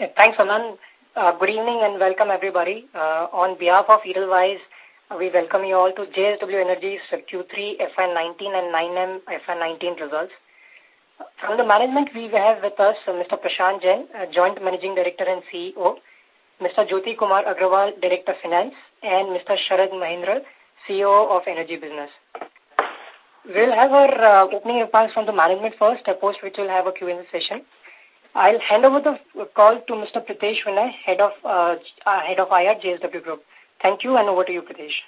Thanks, Anand. Uh, good evening and welcome everybody. Uh, on behalf of Edelweiss, uh, we welcome you all to JSW Energy's Q3 FY19 and 9M FY19 results. From the management, we have with us uh, Mr. Prashant Jain, uh, Joint Managing Director and CEO, Mr. Jyoti Kumar Agrawal, Director Finance, and Mr. Sharad Mahindra, CEO of Energy Business. We'll have our opening remarks from the management first, post which we'll have a Q&A session. I'll hand over the call to Mr. Pritesh Vinay, Head of, uh, uh Head of IR, JSW Group. Thank you and over to you, Pritesh.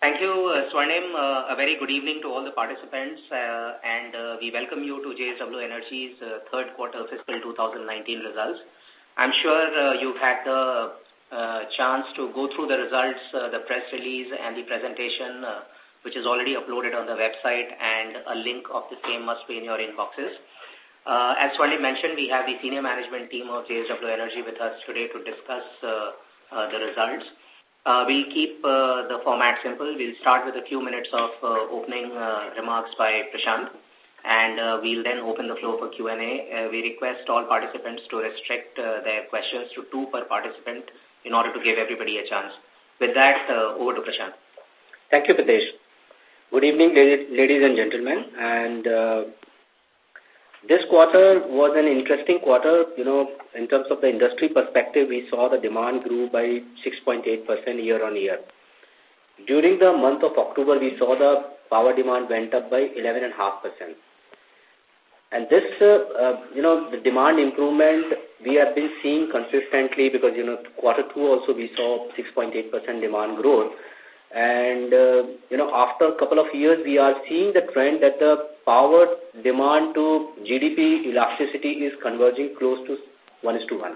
Thank you, uh, Swarnim. Uh, a very good evening to all the participants uh, and uh, we welcome you to JSW Energy's uh, third quarter fiscal 2019 results. I'm sure uh, you've had the uh, chance to go through the results, uh, the press release and the presentation uh, which is already uploaded on the website and a link of the same must be in your inboxes. Uh, as Swarnim mentioned, we have the senior management team of JSW Energy with us today to discuss uh, uh, the results. Uh, we'll keep uh, the format simple. We'll start with a few minutes of uh, opening uh, remarks by Prashant and uh, we'll then open the floor for Q&A. Uh, we request all participants to restrict uh, their questions to two per participant in order to give everybody a chance. With that, uh, over to Prashant. Thank you, Pritesh. Good evening, ladies and gentlemen. And uh, this quarter was an interesting quarter. You know, in terms of the industry perspective, we saw the demand grew by 6.8% year on year. During the month of October, we saw the power demand went up by 11.5%. And this, uh, uh, you know, the demand improvement we have been seeing consistently because, you know, quarter two also we saw 6.8% demand growth. And, uh, you know, after a couple of years, we are seeing the trend that the power demand to GDP elasticity is converging close to 1 is to 1.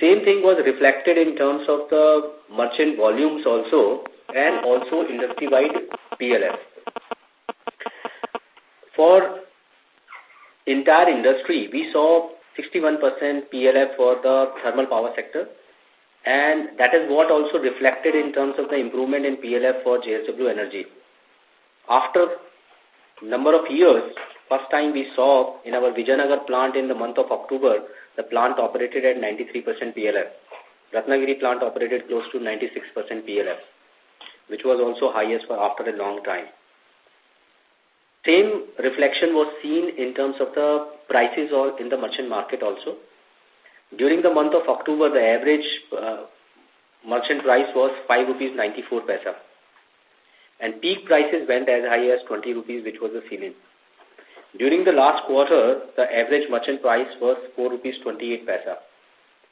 Same thing was reflected in terms of the merchant volumes also and also industry-wide PLF. For entire industry, we saw 61% PLF for the thermal power sector and that is what also reflected in terms of the improvement in PLF for JSW Energy. After number of years, first time we saw in our Vijayanagar plant in the month of October, the plant operated at 93% PLF. Ratnagiri plant operated close to 96% PLF, which was also highest for after a long time. Same reflection was seen in terms of the prices or in the merchant market also. During the month of October, the average uh, merchant price was 5 rupees 94 paisa. And peak prices went as high as 20 rupees, which was the ceiling. During the last quarter, the average merchant price was 4 rupees 28 paisa.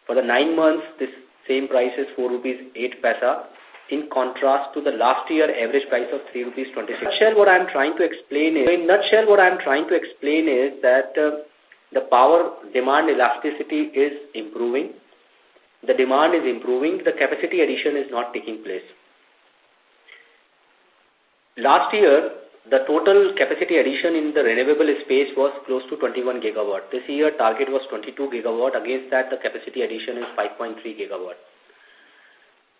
For the nine months, this same price is 4 rupees 8 paisa in contrast to the last year average price of 3 rupees 26. In nutshell, what I'm trying to explain is, in nutshell, what I'm trying to explain is that uh, the power demand elasticity is improving. The demand is improving. The capacity addition is not taking place. Last year, the total capacity addition in the renewable space was close to 21 gigawatt. This year, target was 22 gigawatt. Against that, the capacity addition is 5.3 gigawatt.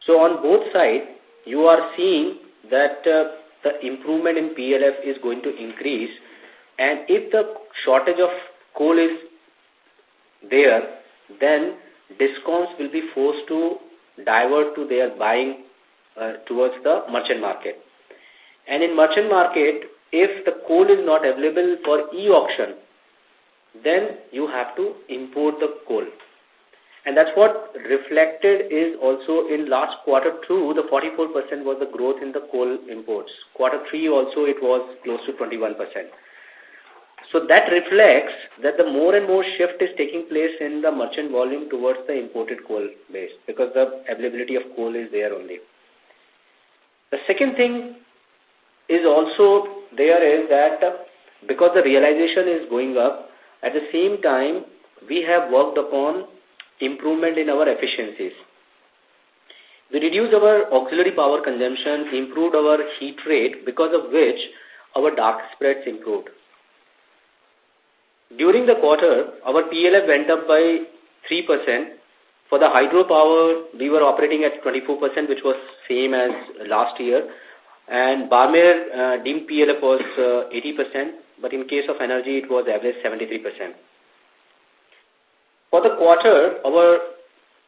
So on both sides, you are seeing that uh, the improvement in PLF is going to increase. And if the shortage of coal is there, then discoms will be forced to divert to their buying uh, towards the merchant market. And in merchant market, if the coal is not available for e-auction, then you have to import the coal. And that's what reflected is also in last quarter two, the 44% was the growth in the coal imports. Quarter three also it was close to 21%. So that reflects that the more and more shift is taking place in the merchant volume towards the imported coal base because the availability of coal is there only. The second thing is also there is that uh, because the realization is going up, at the same time we have worked upon improvement in our efficiencies. We reduced our auxiliary power consumption, improved our heat rate because of which our dark spreads improved. During the quarter, our PLF went up by 3%. For the hydropower, we were operating at 24%, which was same as last year. And Barmer uh, DIM PLF was uh, 80%, but in case of energy, it was average 73%. For the quarter, our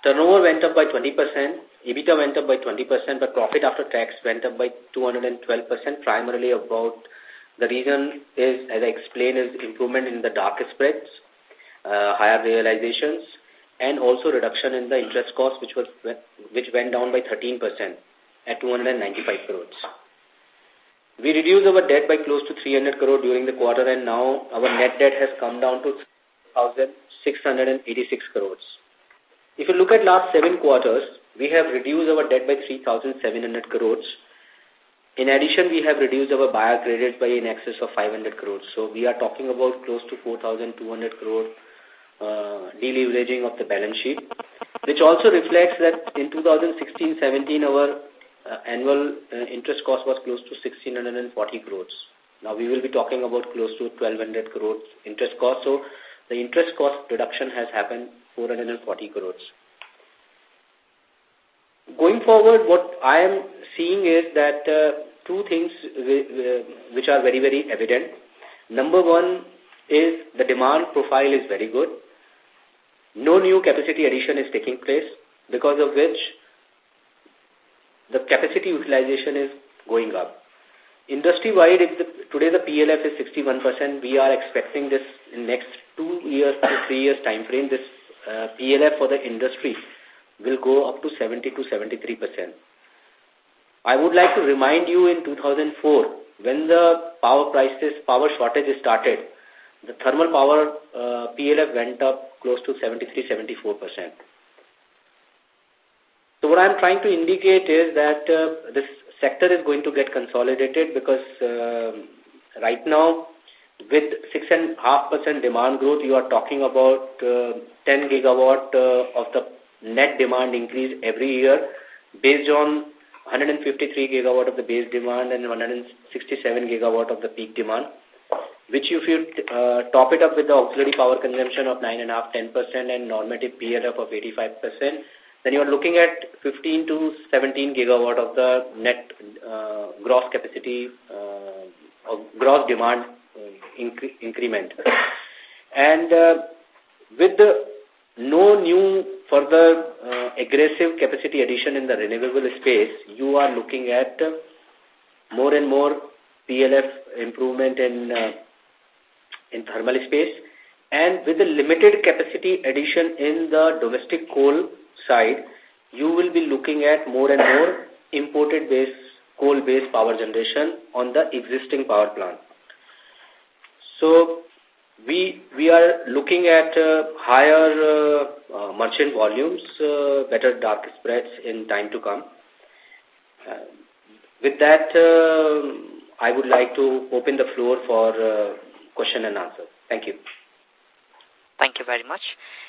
turnover went up by 20%, EBITDA went up by 20%, but profit after tax went up by 212%, primarily about the reason is, as I explained, is improvement in the dark spreads, uh, higher realizations, and also reduction in the interest cost, which was which went down by 13% at 295 crores. We reduced our debt by close to 300 crore during the quarter, and now our net debt has come down to 1,686 crores. If you look at last seven quarters, we have reduced our debt by 3,700 crores. In addition, we have reduced our buyer credits by in excess of 500 crores. So we are talking about close to 4,200 crore uh, deleveraging of the balance sheet, which also reflects that in 2016-17 our annual uh, interest cost was close to 1640 crores. Now we will be talking about close to 1200 crores interest cost. So the interest cost reduction has happened 440 crores. Going forward, what I am seeing is that uh, two things which are very, very evident. Number one is the demand profile is very good. No new capacity addition is taking place because of which the capacity utilization is going up. Industry-wide, today the PLF is 61%. We are expecting this in next two years to three years time frame, this uh, PLF for the industry will go up to 70 to 73%. I would like to remind you in 2004, when the power prices, power shortage started, the thermal power uh, PLF went up close to 73-74%. What I'm trying to indicate is that uh, this sector is going to get consolidated because uh, right now with 6.5% demand growth, you are talking about uh, 10 gigawatt uh, of the net demand increase every year based on 153 gigawatt of the base demand and 167 gigawatt of the peak demand, which if you uh, top it up with the auxiliary power consumption of 9.5-10% and normative PLF of 85%, then you are looking at 15 to 17 gigawatt of the net uh, gross capacity, uh, or gross demand uh, incre increment. And uh, with the no new further uh, aggressive capacity addition in the renewable space, you are looking at uh, more and more PLF improvement in uh, in thermal space. And with the limited capacity addition in the domestic coal side, you will be looking at more and more imported base coal-based power generation on the existing power plant. So we we are looking at uh, higher uh, uh, merchant volumes, uh, better dark spreads in time to come. Uh, with that, uh, I would like to open the floor for question and answer. Thank you. Thank you very much.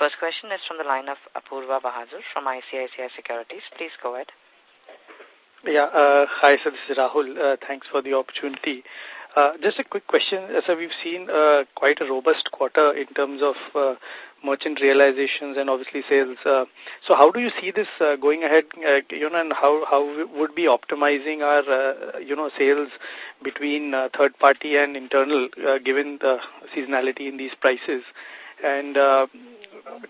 First question is from the line of Apurva Bahadur from ICICI Securities. Please go ahead. Yeah, uh, hi, sir. This is Rahul. Uh, thanks for the opportunity. Uh, just a quick question. So we've seen uh, quite a robust quarter in terms of uh, merchant realizations and obviously sales. Uh, so how do you see this uh, going ahead, uh, you know, and how, how would be optimizing our, uh, you know, sales between uh, third party and internal, uh, given the seasonality in these prices? And uh,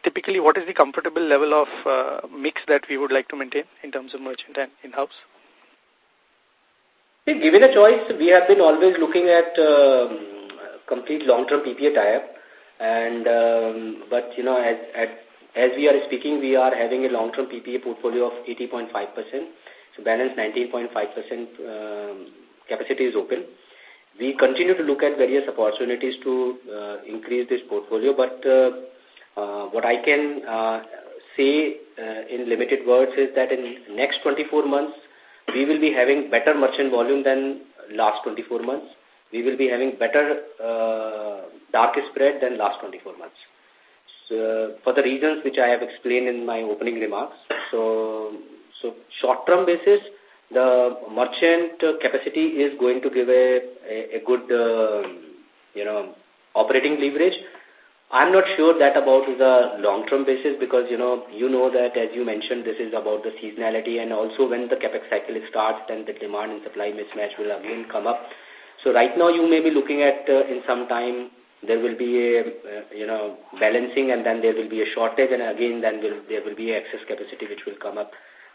typically, what is the comfortable level of uh, mix that we would like to maintain in terms of merchant and in-house? Given a choice, we have been always looking at um, complete long-term PPA tie-up. And, um, but, you know, as, as, as we are speaking, we are having a long-term PPA portfolio of 80.5%. So balance 19.5% um, capacity is open. We continue to look at various opportunities to uh, increase this portfolio, but uh, uh, what I can uh, say uh, in limited words is that in next 24 months, we will be having better merchant volume than last 24 months. We will be having better uh, dark spread than last 24 months. so, for the reasons which I have explained in my opening remarks. So, so short-term basis, the merchant capacity is going to give a, a, a good, uh, you know, operating leverage. I'm not sure that about the long-term basis because, you know, you know that as you mentioned, this is about the seasonality and also when the capex cycle starts, then the demand and supply mismatch will again come up. So right now you may be looking at uh, in some time there will be a, uh, you know, balancing and then there will be a shortage and again then there will be excess capacity which will come up,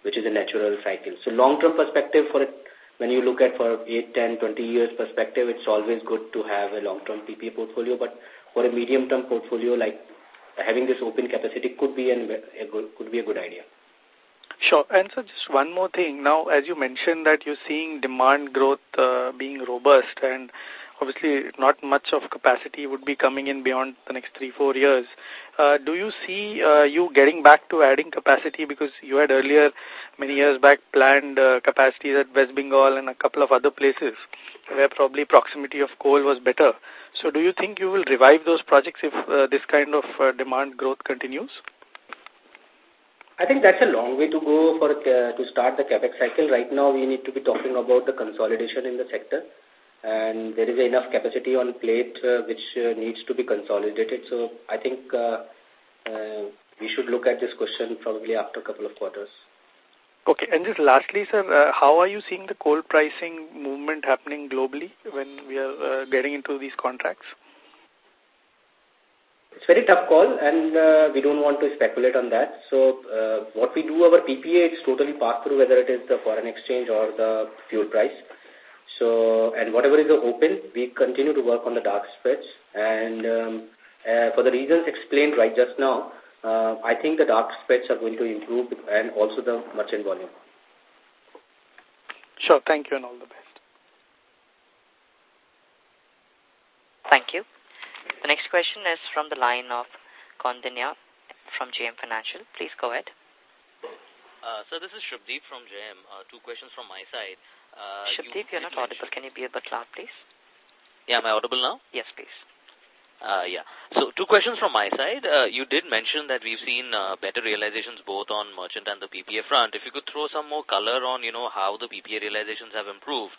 which is a natural cycle. So long-term perspective for it, when you look at for 8, 10, 20 years perspective, it's always good to have a long-term PPA portfolio, but for a medium-term portfolio like having this open capacity could be an, a good, could be a good idea. Sure. And so just one more thing. Now, as you mentioned that you're seeing demand growth uh, being robust and obviously not much of capacity would be coming in beyond the next three, four years. Uh, do you see uh, you getting back to adding capacity because you had earlier, many years back, planned uh, capacities at West Bengal and a couple of other places where probably proximity of coal was better. So do you think you will revive those projects if uh, this kind of uh, demand growth continues? I think that's a long way to go for uh, to start the capex cycle. Right now, we need to be talking about the consolidation in the sector and there is enough capacity on plate uh, which uh, needs to be consolidated. So I think uh, uh, we should look at this question probably after a couple of quarters. Okay, and just lastly, sir, uh, how are you seeing the coal pricing movement happening globally when we are uh, getting into these contracts? It's very tough call and uh, we don't want to speculate on that. So uh, what we do, our PPA, it's totally pass through whether it is the foreign exchange or the fuel price. So, and whatever is open, we continue to work on the dark spreads. And um, uh, for the reasons explained right just now, uh, I think the dark spreads are going to improve and also the merchant volume. Sure. Thank you and all the best. Thank you. The next question is from the line of Kondinya from JM Financial. Please go ahead. Uh, so this is Shubdeep from JM. Uh, two questions from my side. Uh, Shubdeep, you are not audible. Can you be a bit loud, please? Yeah, am I audible now? Yes, please. Uh, yeah. So two questions from my side. Uh, you did mention that we've seen uh, better realizations both on merchant and the PPA front. If you could throw some more color on, you know, how the PPA realizations have improved.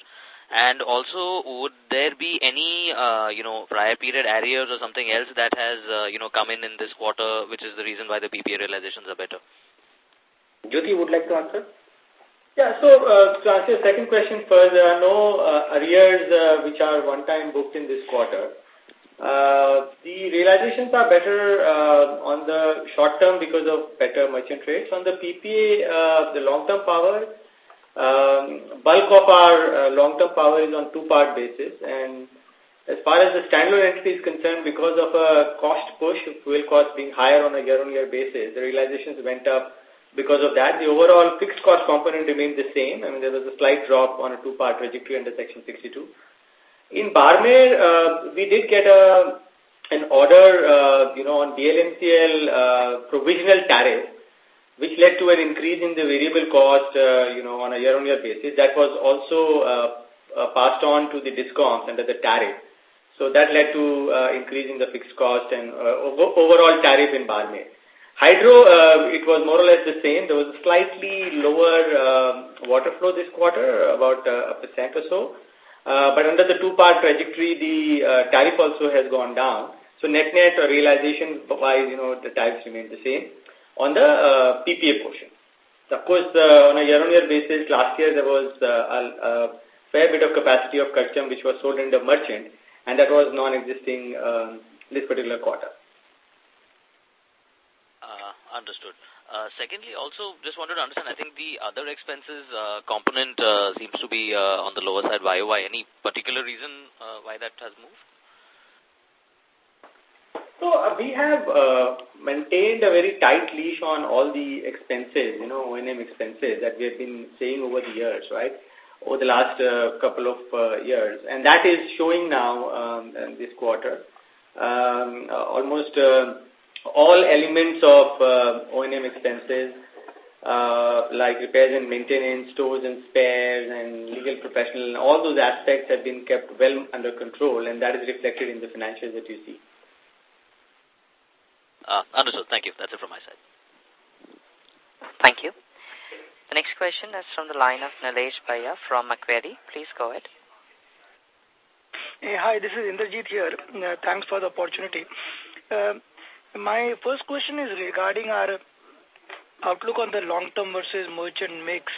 And also, would there be any, uh, you know, prior period arrears or something else that has, uh, you know, come in in this quarter, which is the reason why the PPA realizations are better? Jyoti would like to answer? Yeah, so uh, to answer your second question first, there are no uh, arrears uh, which are one-time booked in this quarter. Uh, the realizations are better uh, on the short term because of better merchant rates. On the PPA, uh, the long-term power, um, bulk of our uh, long-term power is on two-part basis. And as far as the standalone entity is concerned, because of a cost push, fuel cost being higher on a year-on-year -year basis, the realizations went up because of that, the overall fixed cost component remained the same. I mean, there was a slight drop on a two-part trajectory under Section 62. In Barmer, uh, we did get a an order, uh, you know, on BLMCL uh, provisional tariff, which led to an increase in the variable cost, uh, you know, on a year-on-year -year basis. That was also uh, uh, passed on to the discoms under the tariff. So that led to uh, increase in the fixed cost and uh, overall tariff in Barmer. Hydro, uh, it was more or less the same. There was a slightly lower uh, water flow this quarter, about uh, a percent or so. Uh, but under the two-part trajectory, the uh, tariff also has gone down. So net-net uh, realization-wise, you know, the tariffs remain the same on the uh, PPA portion. So of course, uh, on a year-on-year -year basis, last year there was uh, a, a fair bit of capacity of custom which was sold in the merchant, and that was non-existing um, this particular quarter. Understood. Uh, secondly, also just wanted to understand, I think the other expenses uh, component uh, seems to be uh, on the lower side YOY. Any particular reason uh, why that has moved? So uh, we have maintained a very tight leash on all the expenses, you know, O&M expenses that we have been saying over the years, right? Over the last couple of years. And that is showing now um, this quarter. Um, almost all elements of uh, O&M expenses, uh, like repairs and maintenance, stores and spares, and legal professional, all those aspects have been kept well under control, and that is reflected in the financials that you see. Uh, understood. Thank you. That's it from my side. Thank you. The next question is from the line of Nilesh Bhaiya from Macquarie. Please go ahead. Hey, hi, this is Indrajit here. Uh, thanks for the opportunity. Uh, my first question is regarding our outlook on the long-term versus merchant mix.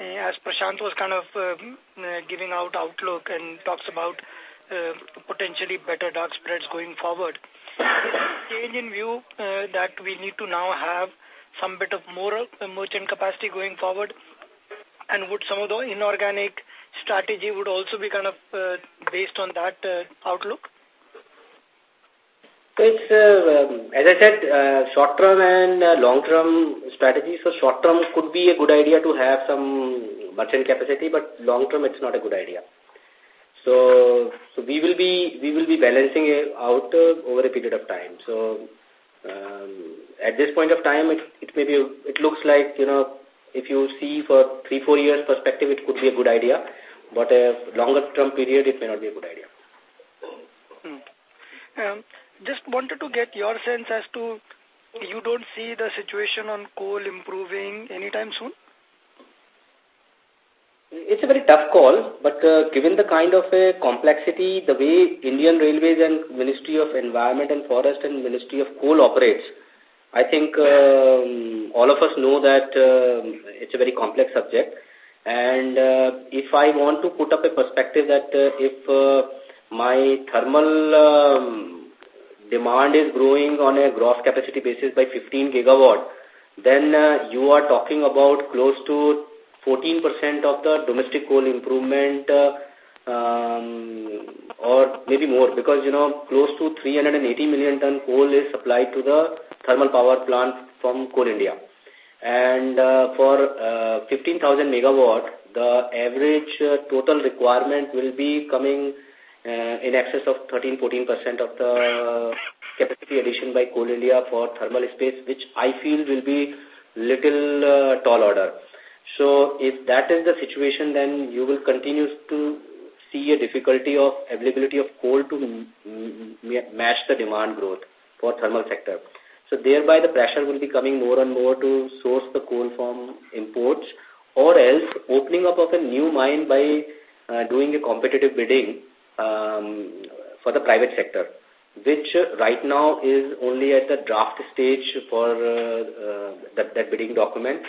Uh, as Prashant was kind of uh, uh, giving out outlook and talks about potentially better dark spreads going forward. Change in view that we need to now have some bit of more merchant capacity going forward and would some of the inorganic strategy would also be kind of based on that outlook? It's, uh, um, as I said, uh, short-term and uh, long-term strategy. So short-term could be a good idea to have some merchant capacity, but long-term it's not a good idea. So, so we will be we will be balancing it out uh, over a period of time. So, um, at this point of time, it it may be it looks like you know if you see for three four years perspective, it could be a good idea, but a longer term period, it may not be a good idea. Hmm. Um, just wanted to get your sense as to you don't see the situation on coal improving anytime soon? It's a very tough call, but uh, given the kind of a complexity, the way Indian Railways and Ministry of Environment and Forest and Ministry of Coal operates, I think um, all of us know that uh, it's a very complex subject. And uh, if I want to put up a perspective that uh, if my thermal um, demand is growing on a gross capacity basis by 15 gigawatt, then uh, you are talking about close to 14% of the domestic coal improvement uh, um, or maybe more because, you know, close to 380 million ton coal is supplied to the thermal power plant from Coal India. And uh, for uh, 15,000 megawatt, the average uh, total requirement will be coming uh, in excess of 13-14% of the capacity addition by Coal India for thermal space, which I feel will be little uh, tall order. So if that is the situation, then you will continue to see a difficulty of availability of coal to match the demand growth for thermal sector. So thereby the pressure will be coming more and more to source the coal from imports or else opening up of a new mine by uh, doing a competitive bidding um, for the private sector, which right now is only at the draft stage for uh, uh, that, that bidding document.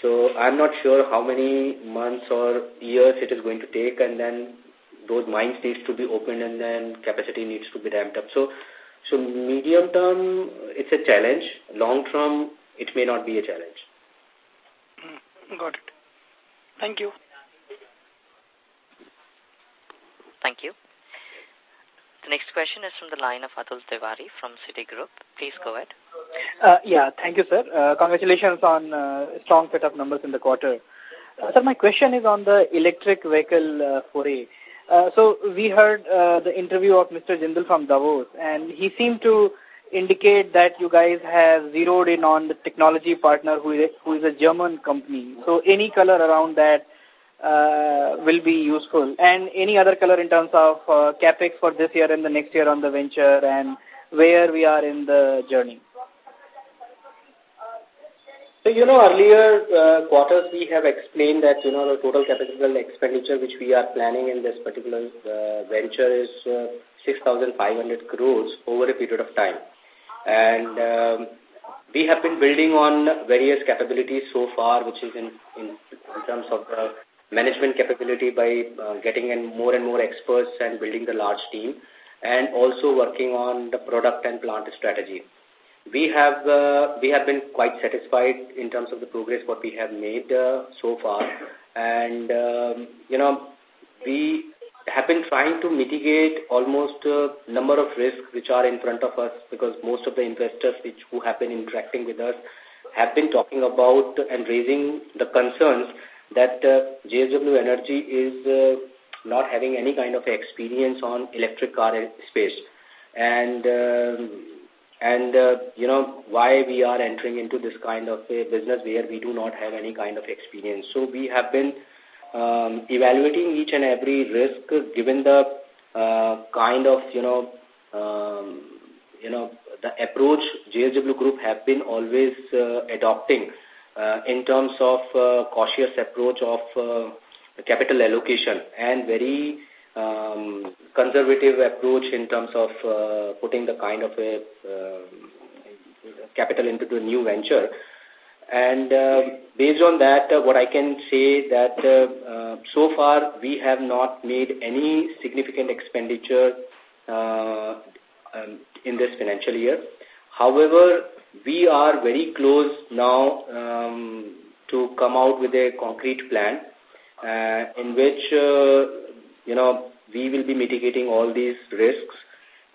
So I'm not sure how many months or years it is going to take and then those mines needs to be opened and then capacity needs to be ramped up. So, so medium term, it's a challenge. Long term, it may not be a challenge. Hmm, got it. Thank you. Thank you. The next question is from the line of Atul Tiwari from Citigroup. Please go ahead. Uh, yeah, thank you, sir. Uh, congratulations on uh, strong set of numbers in the quarter. Uh, sir, my question is on the electric vehicle uh, foray. Uh, so we heard uh, the interview of Mr. Jindal from Davos, and he seemed to indicate that you guys have zeroed in on the technology partner who is, who is a German company. So any color around that uh, will be useful. And any other color in terms of uh, capex for this year and the next year on the venture and where we are in the journey. So, you know, earlier uh, quarters we have explained that, you know, the total capital expenditure which we are planning in this particular uh, venture is uh, 6,500 crores over a period of time. And um, we have been building on various capabilities so far, which is in, in, terms of the management capability by uh, getting in more and more experts and building the large team and also working on the product and plant strategy. We have uh, we have been quite satisfied in terms of the progress what we have made uh, so far, and um, you know we have been trying to mitigate almost a number of risks which are in front of us because most of the investors which who have been interacting with us have been talking about and raising the concerns that uh, JSW Energy is uh, not having any kind of experience on electric car space. And, um, and uh, you know, why we are entering into this kind of a business where we do not have any kind of experience. So we have been um, evaluating each and every risk given the uh, kind of, you know, um, you know, the approach JSW Group have been always uh, adopting uh, in terms of uh, cautious approach of uh, capital allocation and very um, conservative approach in terms of uh, putting the kind of a uh, capital into the new venture. And uh, based on that, uh, what I can say that uh, uh, so far we have not made any significant expenditure uh, um, in this financial year. However, we are very close now um, to come out with a concrete plan uh, in which, uh, you know, we will be mitigating all these risks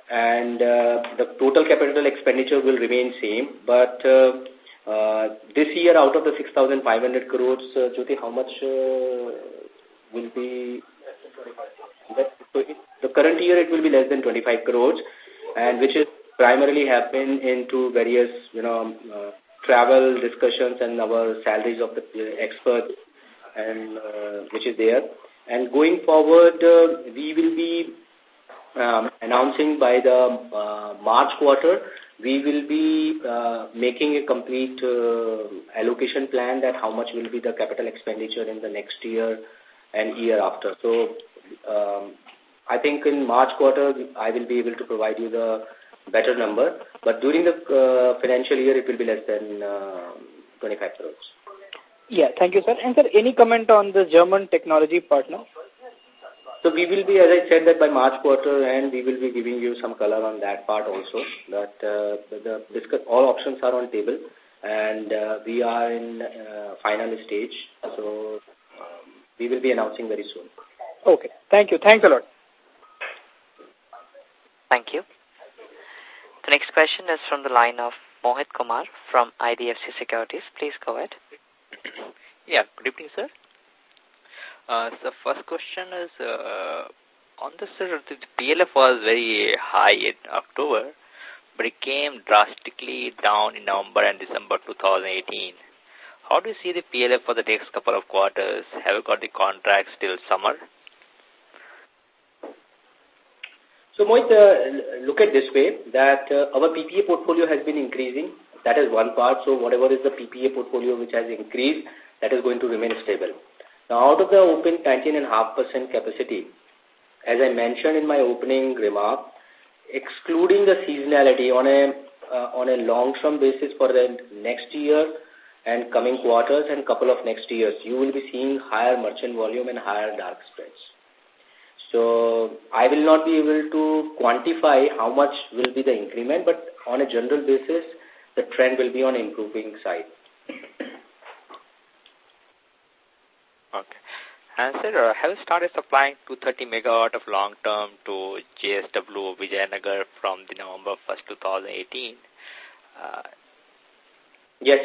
and uh, the total capital expenditure will remain same. But uh, uh, this year, out of the 6,500 crores, uh, Jyoti, how much uh, will be? So it, the current year, it will be less than 25 crores, and which is primarily happen into various, you know, uh, travel discussions and our salaries of the experts, and uh, which is there. And going forward, uh, we will be um, announcing by the uh, March quarter, we will be uh, making a complete uh, allocation plan that how much will be the capital expenditure in the next year and year after. So um, I think in March quarter, I will be able to provide you the better number. But during the uh, financial year, it will be less than uh, 25 crores. Yeah, thank you, sir. And sir, any comment on the German technology partner? So we will be, as I said, that by March quarter, and we will be giving you some color on that part also. That uh, the discuss, all options are on table, and uh, we are in uh, final stage. So um, we will be announcing very soon. Okay, thank you. Thanks a lot. Thank you. The next question is from the line of Mohit Kumar from IDFC Securities. Please go ahead. Yeah, good evening, sir. Uh, so first question is, uh, on the, sir, the PLF was very high in October, but it came drastically down in November and December 2018. How do you see the PLF for the next couple of quarters? Have you got the contracts till summer? So, Mohit, uh, look at this way, that uh, our PPA portfolio has been increasing. That is one part. So, whatever is the PPA portfolio which has increased, that is going to remain stable. Now, out of the open 19.5% capacity, as I mentioned in my opening remark, excluding the seasonality on a uh, on a long-term basis for the next year and coming quarters and couple of next years, you will be seeing higher merchant volume and higher dark spreads. So I will not be able to quantify how much will be the increment, but on a general basis, the trend will be on improving side. Okay. And sir, uh, have you started supplying 230 megawatt of long-term to JSW Vijayanagar from the November 1st, 2018? Uh, yes.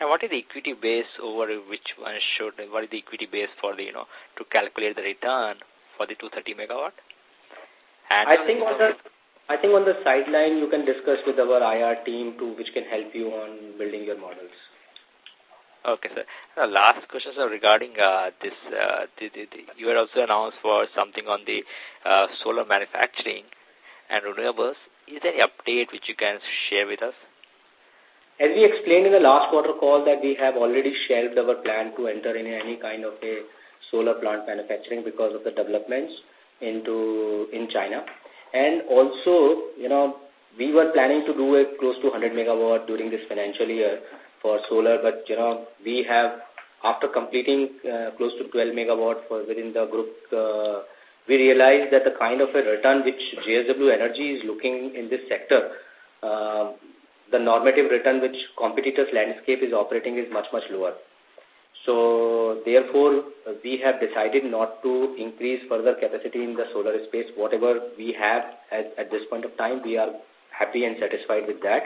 And what is the equity base over which one should, what is the equity base for the, you know, to calculate the return for the 230 megawatt? And I think on the, I think on the sideline you can discuss with our IR team to which can help you on building your models. Okay, sir. Uh, last question, sir, regarding uh, this, uh, the, the, the, you had also announced for something on the uh, solar manufacturing and renewables. Is there any update which you can share with us? As we explained in the last quarter call that we have already shelved our plan to enter in any kind of a solar plant manufacturing because of the developments into in China. And also, you know, we were planning to do a close to 100 megawatt during this financial year for solar, but, you know, we have, after completing uh, close to 12 megawatt for within the group, uh, we realized that the kind of a return which JSW Energy is looking in this sector, uh, the normative return which competitors landscape is operating is much, much lower. So, therefore, we have decided not to increase further capacity in the solar space. Whatever we have at, at this point of time, we are happy and satisfied with that.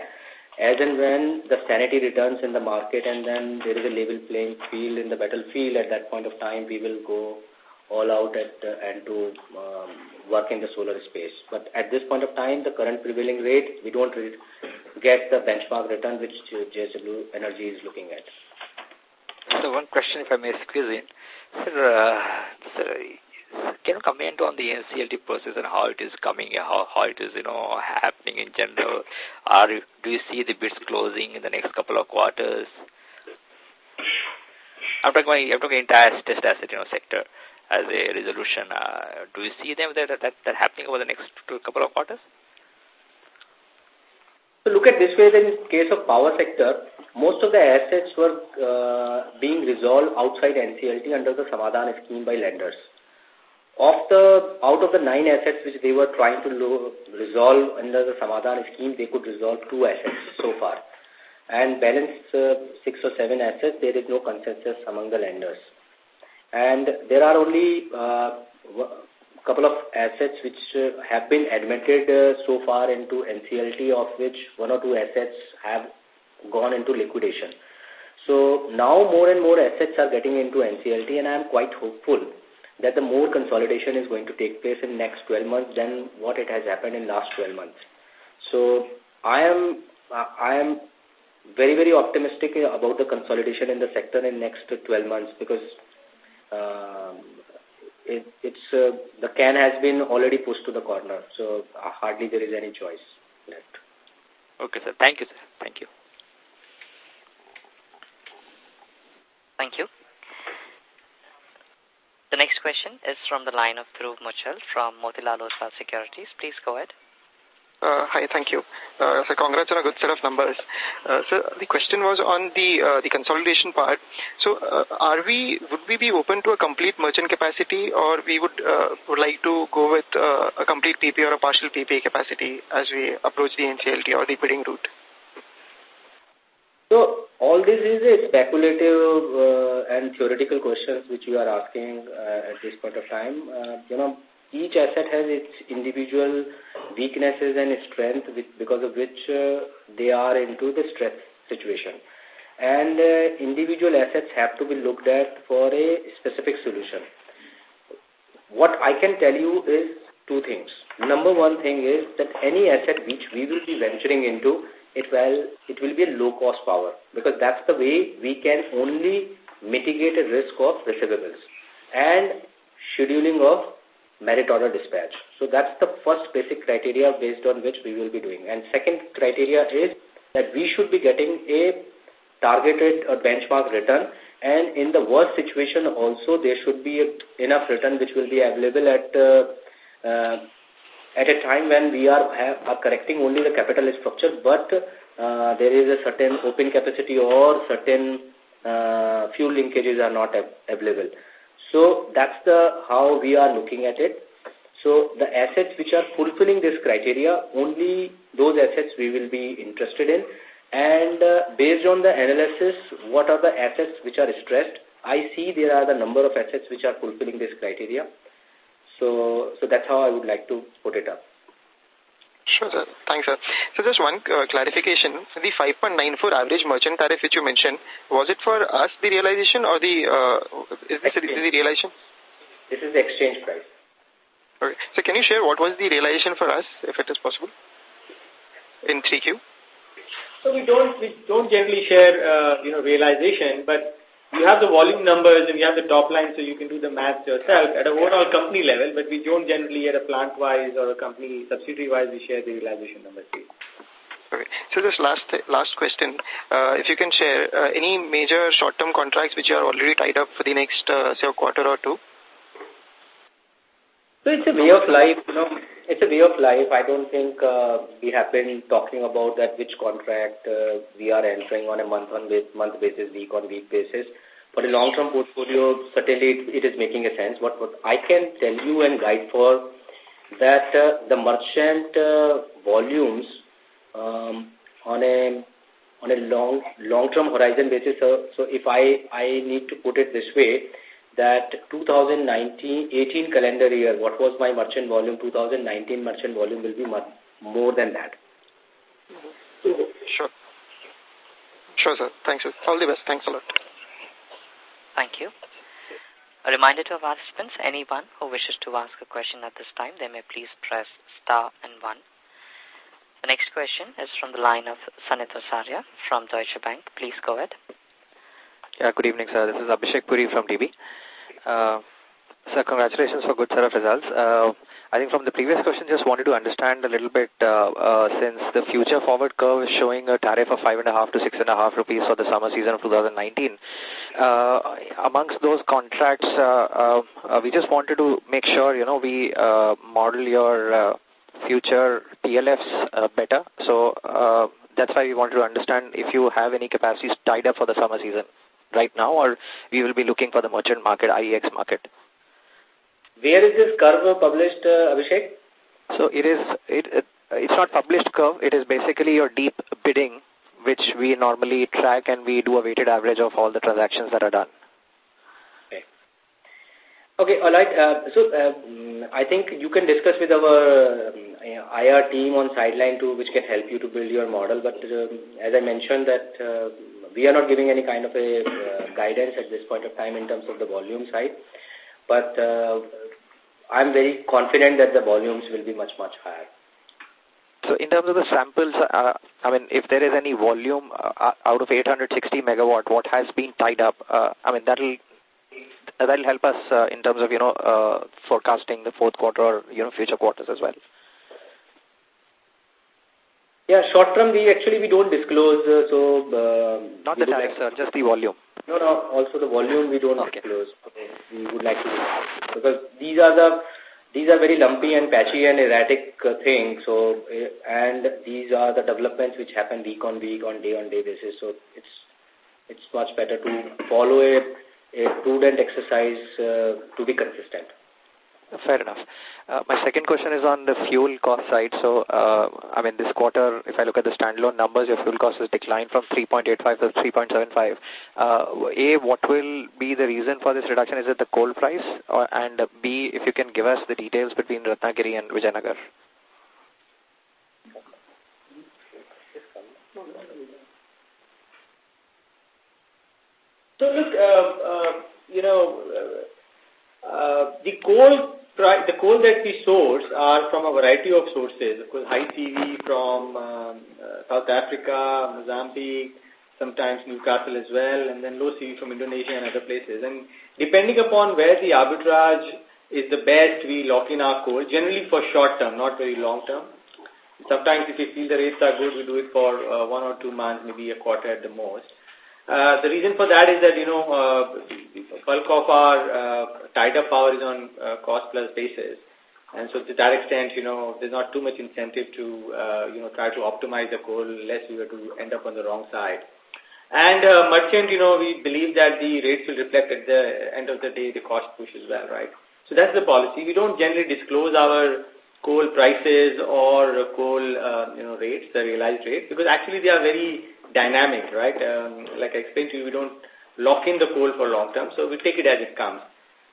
As and when the sanity returns in the market and then there is a level playing field in the battlefield at that point of time, we will go all out at, uh, and to um, work in the solar space. But at this point of time, the current prevailing rate, we don't get the benchmark return which JSW Energy is looking at. So one question, if I may squeeze in. Sir, uh, sir can you comment on the NCLT process and how it is coming, how, how it is, you know, happening in general? Are, do you see the bids closing in the next couple of quarters? I'm talking, I'm talking entire stressed asset, you know, sector as a resolution. Uh, do you see them that, that, that happening over the next couple of quarters? So look at this way, in case of power sector, most of the assets were uh, being resolved outside NCLT under the Samadhan scheme by lenders. Of the, out of the nine assets which they were trying to resolve under the Samadhan scheme, they could resolve two assets so far. And balance uh, six or seven assets, there is no consensus among the lenders. And there are only uh, couple of assets which uh, have been admitted uh, so far into NCLT, of which one or two assets have gone into liquidation. So now more and more assets are getting into NCLT and I am quite hopeful that the more consolidation is going to take place in next 12 months than what it has happened in last 12 months. So I am, I am very, very optimistic about the consolidation in the sector in next 12 months because um, it, it's uh, the can has been already pushed to the corner, so uh, hardly there is any choice left. Okay, sir. Thank you, sir. Thank you. Thank you. The next question is from the line of Dhruv Muchal from Motilal Oswal Securities. Please go ahead. Uh, hi, thank you. Uh, so congrats on a good set of numbers. Uh, so the question was on the uh, the consolidation part. So uh, are we would we be open to a complete merchant capacity, or we would uh, would like to go with uh, a complete PP or a partial PP capacity as we approach the NCLT or the bidding route? So all this is a speculative and theoretical questions which you are asking at this point of time. You know, each asset has its individual weaknesses and strength with, because of which uh, they are into the stress situation. And uh, individual assets have to be looked at for a specific solution. What I can tell you is two things. Number one thing is that any asset which we will be venturing into it will, it will be a low-cost power because that's the way we can only mitigate a risk of receivables and scheduling of merit order dispatch. So that's the first basic criteria based on which we will be doing. And second criteria is that we should be getting a targeted or benchmark return and in the worst situation also there should be enough return which will be available at uh, uh, at a time when we are, have, are correcting only the capital structure, but uh, there is a certain open capacity or certain uh, fuel linkages are not available. So that's the how we are looking at it. So the assets which are fulfilling this criteria, only those assets we will be interested in. And uh, based on the analysis, what are the assets which are stressed? I see there are the number of assets which are fulfilling this criteria. So, so that's how I would like to put it up. Sure, sir. Thanks, sir. So just one uh, clarification. The 5.94 average merchant tariff which you mentioned, was it for us the realization or the, uh, is this the realization? This is the exchange price. Okay. So can you share what was the realization for us, if it is possible, in 3Q? So we don't, we don't generally share, uh, you know, realization, but you have the volume numbers and you have the top line so you can do the math yourself at an overall company level, but we don't generally at a plant-wise or a company subsidiary-wise we share the realization numbers. Okay. So this last last question, uh, if you can share uh, any major short-term contracts which are already tied up for the next, uh, say, a quarter or two? So it's a way of life, you know, it's a way of life. I don't think uh, we have been talking about that which contract uh, we are entering on a month-on-month basis, week-on-week basis. For a long-term portfolio, certainly it, it is making a sense. What, what I can tell you and guide for that uh, the merchant uh, volumes um, on a on a long long-term horizon basis. So, so if I I need to put it this way, that 2019 18 calendar year, what was my merchant volume? 2019 merchant volume will be much more than that. Sure. Sure, sir. Thanks. sir. All the best. Thanks a lot. Thank you. A reminder to our participants, anyone who wishes to ask a question at this time, they may please press star and one. The next question is from the line of Sanita Sarya from Deutsche Bank. Please go ahead. Yeah, good evening, sir. This is Abhishek Puri from DB. Uh, Sir, congratulations for good set of results. Uh, I think from the previous question, just wanted to understand a little bit, uh, uh, since the future forward curve is showing a tariff of five and a half to six and a half rupees for the summer season of 2019. Uh, amongst those contracts, uh, uh, uh, we just wanted to make sure, you know, we uh, model your uh, future PLFs uh, better. So uh, that's why we wanted to understand if you have any capacities tied up for the summer season right now, or we will be looking for the merchant market, IEX market. Where is this curve published, uh, Abhishek? So it is, it, it, it's not published curve. It is basically your deep bidding, which we normally track and we do a weighted average of all the transactions that are done. Okay. Okay, all right. Uh, so uh, I think you can discuss with our um, IR team on sideline too, which can help you to build your model. But uh, as I mentioned that uh, we are not giving any kind of a uh, guidance at this point of time in terms of the volume side. But uh, I'm very confident that the volumes will be much, much higher. So in terms of the samples, uh, I mean, if there is any volume uh, out of 860 megawatt, what has been tied up, uh, I mean, that'll that'll help us uh, in terms of, you know, uh, forecasting the fourth quarter or, you know, future quarters as well. Yeah, short term we actually we don't disclose. Uh, so uh, not the tariff, sir, just the volume. No, no. Also the volume we don't okay. disclose. We would like to because these are the these are very lumpy and patchy and erratic uh, things. So uh, and these are the developments which happen week on week, on day on day basis. So it's it's much better to follow a, a prudent exercise uh, to be consistent. Fair enough. Uh, my second question is on the fuel cost side. So, uh, I mean, this quarter, if I look at the standalone numbers, your fuel cost has declined from 3.85 to 3.75. Uh, A, what will be the reason for this reduction? Is it the coal price? Or, and B, if you can give us the details between Ratnagiri and Vijayanagar. So look, uh, uh, you know, uh, uh the coal the coal that we source are from a variety of sources. Of course, high CV from um, uh, South Africa, Mozambique, sometimes Newcastle as well, and then low CV from Indonesia and other places. And depending upon where the arbitrage is the best, we lock in our coal, generally for short term, not very long term. Sometimes if we feel the rates are good, we do it for uh, one or two months, maybe a quarter at the most. Uh, the reason for that is that, you know, uh, bulk of our uh, tied up power is on uh, cost plus basis. And so to that extent, you know, there's not too much incentive to, uh, you know, try to optimize the coal lest we were to end up on the wrong side. And uh, merchant, you know, we believe that the rates will reflect at the end of the day the cost push as well, right? So that's the policy. We don't generally disclose our coal prices or coal, uh, you know, rates, the realized rates, because actually they are very dynamic, right? Um, like I explained to you, we don't lock in the coal for long term, so we take it as it comes.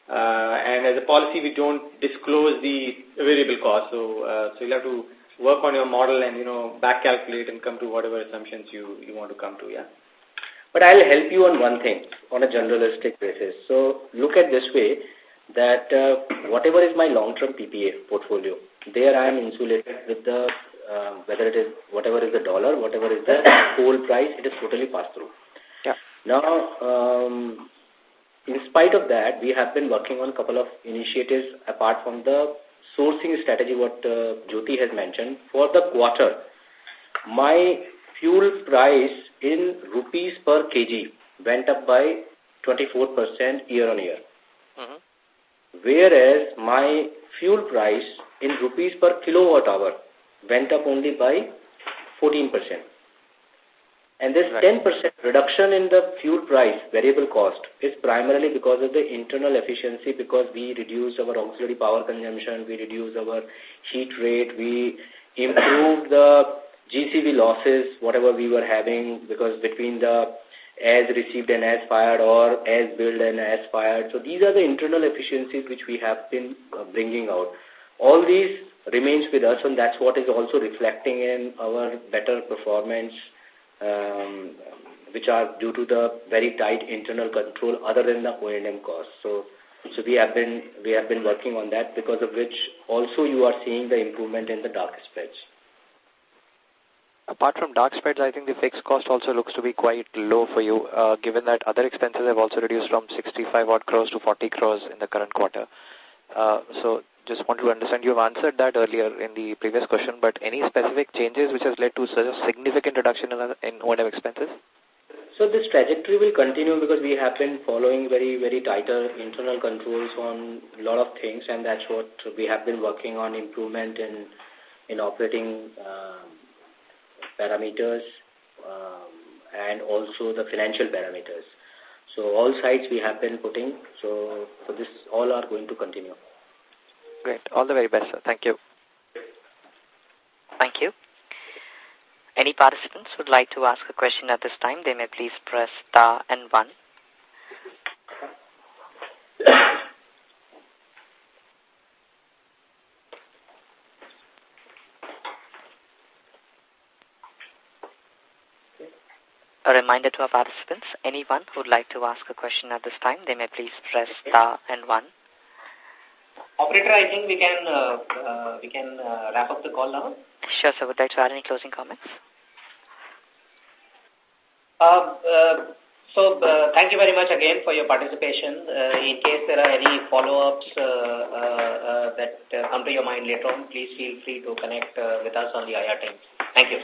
Uh, and as a policy, we don't disclose the variable cost. So, uh, so you'll have to work on your model and, you know, back calculate and come to whatever assumptions you, you want to come to, yeah? But I'll help you on one thing, on a generalistic basis. So look at this way, that uh, whatever is my long-term PPA portfolio, there I am insulated with the uh, whether it is whatever is the dollar, whatever is the coal price, it is totally passed through. Yeah. Now, um, in spite of that, we have been working on a couple of initiatives apart from the sourcing strategy what uh, Jyoti has mentioned. For the quarter, my fuel price in rupees per kg went up by 24% year on year. Mm -hmm. Whereas my fuel price in rupees per kilowatt hour went up only by 14%. And this 10% reduction in the fuel price, variable cost, is primarily because of the internal efficiency because we reduce our auxiliary power consumption, we reduce our heat rate, we improve the GCV losses, whatever we were having, because between the as received and as fired or as billed and as fired. So these are the internal efficiencies which we have been uh, bringing out. All these remains with us and that's what is also reflecting in our better performance um, which are due to the very tight internal control other than the O&M costs. So, so we have been we have been working on that because of which also you are seeing the improvement in the dark spreads. apart from dark spreads, I think the fixed cost also looks to be quite low for you, uh, given that other expenses have also reduced from 65 odd crores to 40 crores in the current quarter. Uh, so just want to understand, you've answered that earlier in the previous question, but any specific changes which has led to such a significant reduction in, in O&M expenses? So this trajectory will continue because we have been following very, very tighter internal controls on a lot of things and that's what we have been working on improvement in, in operating uh, parameters um, and also the financial parameters. So all sides we have been putting, so, so this all are going to continue. Great. All the very best, sir. Thank you. Thank you. Any participants would like to ask a question at this time, they may please press star and one. A reminder to our participants, anyone who would like to ask a question at this time, they may please press star and one. Operator, I think we can uh, uh, we can uh, wrap up the call now. Sure, sir. Would like to add any closing comments? Uh, uh, so, uh, thank you very much again for your participation. Uh, in case there are any follow-ups uh, uh, uh, that uh, come to your mind later on, please feel free to connect uh, with us on the IR team. Thank you.